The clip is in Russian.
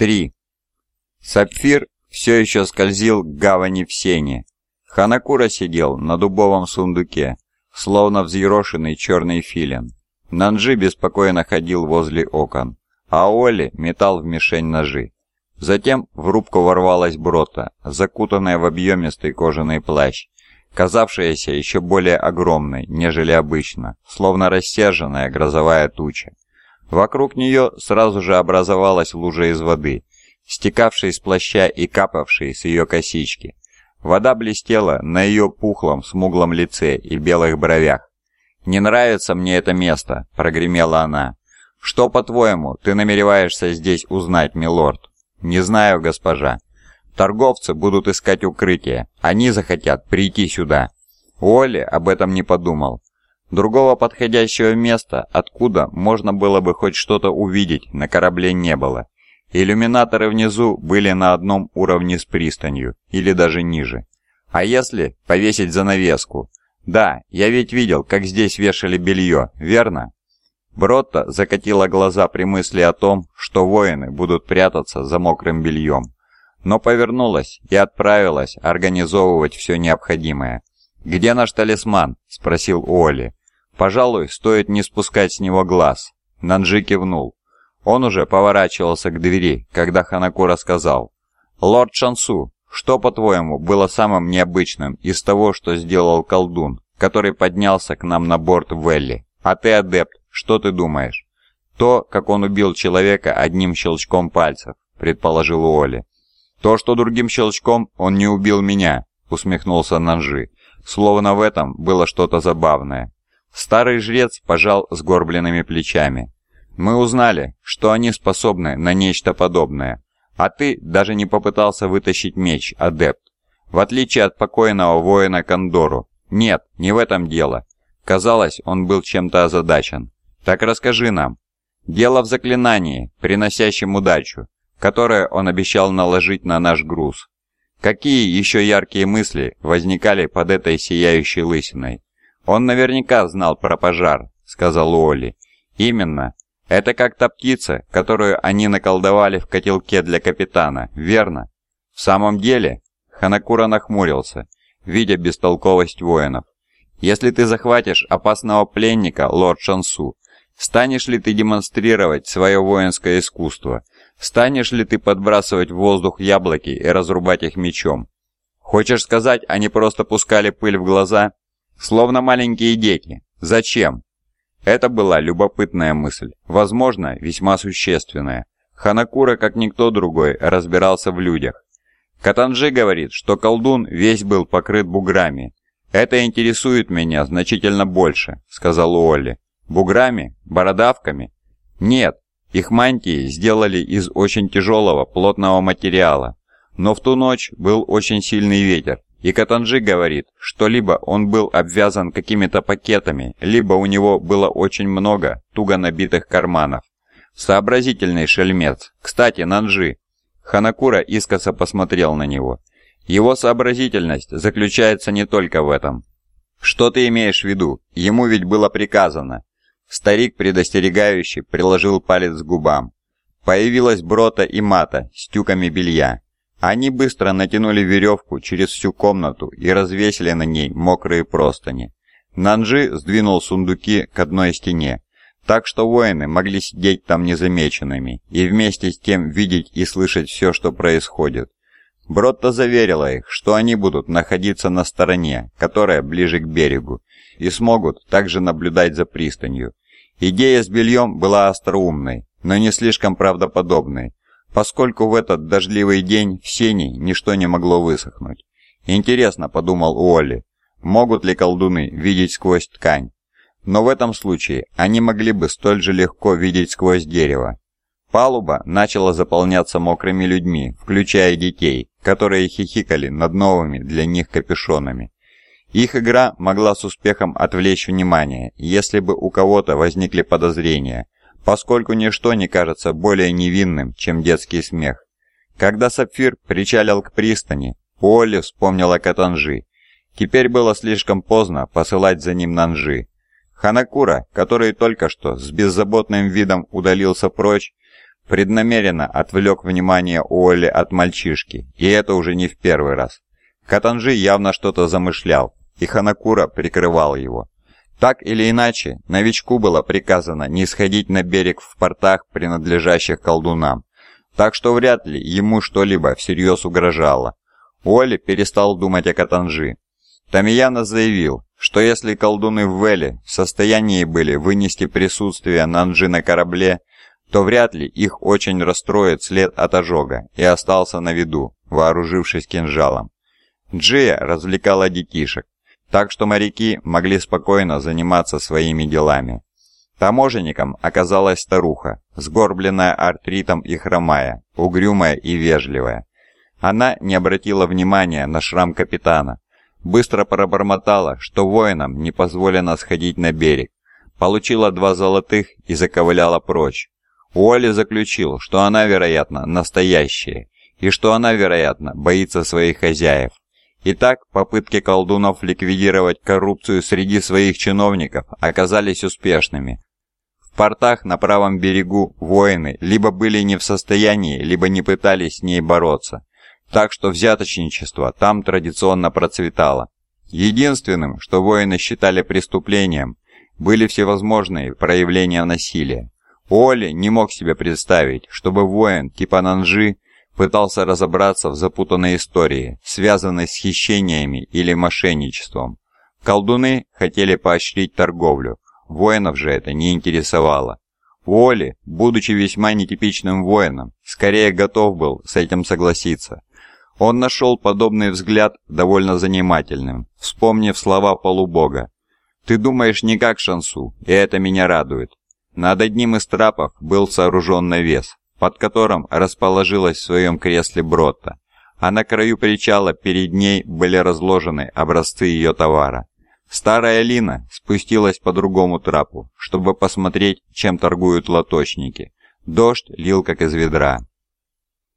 3. Сапфир все еще скользил к гавани в сене. Ханакура сидел на дубовом сундуке, словно взъерошенный черный филин. Нанджи беспокойно ходил возле окон, а Оли метал в мишень ножи. Затем в рубку ворвалась Брота, закутанная в объемистый кожаный плащ, казавшаяся еще более огромной, нежели обычно, словно рассерженная грозовая туча. Вокруг нее сразу же образовалась лужа из воды, стекавшей с плаща и капавшей с ее косички. Вода блестела на ее пухлом, смуглом лице и белых бровях. «Не нравится мне это место», — прогремела она. «Что, по-твоему, ты намереваешься здесь узнать, милорд?» «Не знаю, госпожа. Торговцы будут искать укрытие. Они захотят прийти сюда». Уолли об этом не подумал. Другого подходящего места, откуда можно было бы хоть что-то увидеть, на корабле не было. Иллюминаторы внизу были на одном уровне с пристанью, или даже ниже. А если повесить занавеску? Да, я ведь видел, как здесь вешали белье, верно? Бротта закатила глаза при мысли о том, что воины будут прятаться за мокрым бельем. Но повернулась и отправилась организовывать все необходимое. «Где наш талисман?» – спросил Уолли. Пожалуй, стоит не спускать с него глаз. Нанджи кивнул. Он уже поворачивался к двери, когда Ханакура сказал. «Лорд Шансу, что, по-твоему, было самым необычным из того, что сделал колдун, который поднялся к нам на борт Велли? А ты, адепт, что ты думаешь?» «То, как он убил человека одним щелчком пальцев», — предположил Уолли. «То, что другим щелчком он не убил меня», — усмехнулся Нанжи, словно в этом было что-то забавное. Старый жрец пожал сгорбленными плечами. «Мы узнали, что они способны на нечто подобное, а ты даже не попытался вытащить меч, адепт. В отличие от покойного воина Кондору. Нет, не в этом дело. Казалось, он был чем-то озадачен. Так расскажи нам. Дело в заклинании, приносящем удачу, которое он обещал наложить на наш груз. Какие еще яркие мысли возникали под этой сияющей лысиной? «Он наверняка знал про пожар», — сказал Уолли. «Именно. Это как та птица, которую они наколдовали в котелке для капитана, верно?» «В самом деле?» Ханакура нахмурился, видя бестолковость воинов. «Если ты захватишь опасного пленника, лорд Шансу, станешь ли ты демонстрировать свое воинское искусство? Станешь ли ты подбрасывать в воздух яблоки и разрубать их мечом? Хочешь сказать, они просто пускали пыль в глаза?» Словно маленькие дети. Зачем? Это была любопытная мысль, возможно, весьма существенная. Ханакура, как никто другой, разбирался в людях. Катанжи говорит, что колдун весь был покрыт буграми. «Это интересует меня значительно больше», — сказал Уолли. «Буграми? Бородавками?» «Нет, их мантии сделали из очень тяжелого, плотного материала. Но в ту ночь был очень сильный ветер, и Катанжи говорит, что либо он был обвязан какими-то пакетами, либо у него было очень много туго набитых карманов. Сообразительный шельмец. Кстати, Нанжи. Ханакура искоса посмотрел на него. Его сообразительность заключается не только в этом. Что ты имеешь в виду? Ему ведь было приказано. Старик, предостерегающий, приложил палец к губам. Появилась Брота и Мата с тюками белья. Они быстро натянули веревку через всю комнату и развесили на ней мокрые простыни. Нанжи сдвинул сундуки к одной стене, так что воины могли сидеть там незамеченными и вместе с тем видеть и слышать все, что происходит. Бротта заверила их, что они будут находиться на стороне, которая ближе к берегу, и смогут также наблюдать за пристанью. Идея с бельем была остроумной, но не слишком правдоподобной, поскольку в этот дождливый день в сене ничто не могло высохнуть. Интересно, подумал Уолли, могут ли колдуны видеть сквозь ткань? Но в этом случае они могли бы столь же легко видеть сквозь дерево. Палуба начала заполняться мокрыми людьми, включая детей, которые хихикали над новыми для них капюшонами. Их игра могла с успехом отвлечь внимание, если бы у кого-то возникли подозрения – поскольку ничто не кажется более невинным, чем детский смех. Когда Сапфир причалил к пристани, Уолли вспомнил о Катанжи. Теперь было слишком поздно посылать за ним Нанжи. Ханакура, который только что с беззаботным видом удалился прочь, преднамеренно отвлек внимание Уолли от мальчишки, и это уже не в первый раз. Катанжи явно что-то замышлял, и Ханакура прикрывал его. Так или иначе, новичку было приказано не сходить на берег в портах, принадлежащих колдунам, так что вряд ли ему что-либо всерьез угрожало. Уолли перестал думать о Катанжи. Тамияна заявил, что если колдуны в Веле в состоянии были вынести присутствие Нанджи на корабле, то вряд ли их очень расстроит след от ожога и остался на виду, вооружившись кинжалом. Джия развлекала детишек, так что моряки могли спокойно заниматься своими делами. Таможенником оказалась старуха, сгорбленная артритом и хромая, угрюмая и вежливая. Она не обратила внимания на шрам капитана, быстро пробормотала, что воинам не позволено сходить на берег, получила два золотых и заковыляла прочь. Уолли заключил, что она, вероятно, настоящая, и что она, вероятно, боится своих хозяев. Итак, попытки колдунов ликвидировать коррупцию среди своих чиновников оказались успешными. В портах на правом берегу воины либо были не в состоянии, либо не пытались с ней бороться, так что взяточничество там традиционно процветало. Единственным, что воины считали преступлением, были всевозможные проявления насилия. Оли не мог себе представить, чтобы воин типа Нанжи пытался разобраться в запутанной истории, связанной с хищениями или мошенничеством. Колдуны хотели поощрить торговлю, воинов же это не интересовало. Уолли, будучи весьма нетипичным воином, скорее готов был с этим согласиться. Он нашел подобный взгляд довольно занимательным, вспомнив слова полубога. «Ты думаешь не как Шансу, и это меня радует». Над одним из трапов был сооружен навес, под которым расположилась в своем кресле Бротта, а на краю причала перед ней были разложены образцы ее товара. Старая Лина спустилась по другому трапу, чтобы посмотреть, чем торгуют лоточники. Дождь лил как из ведра.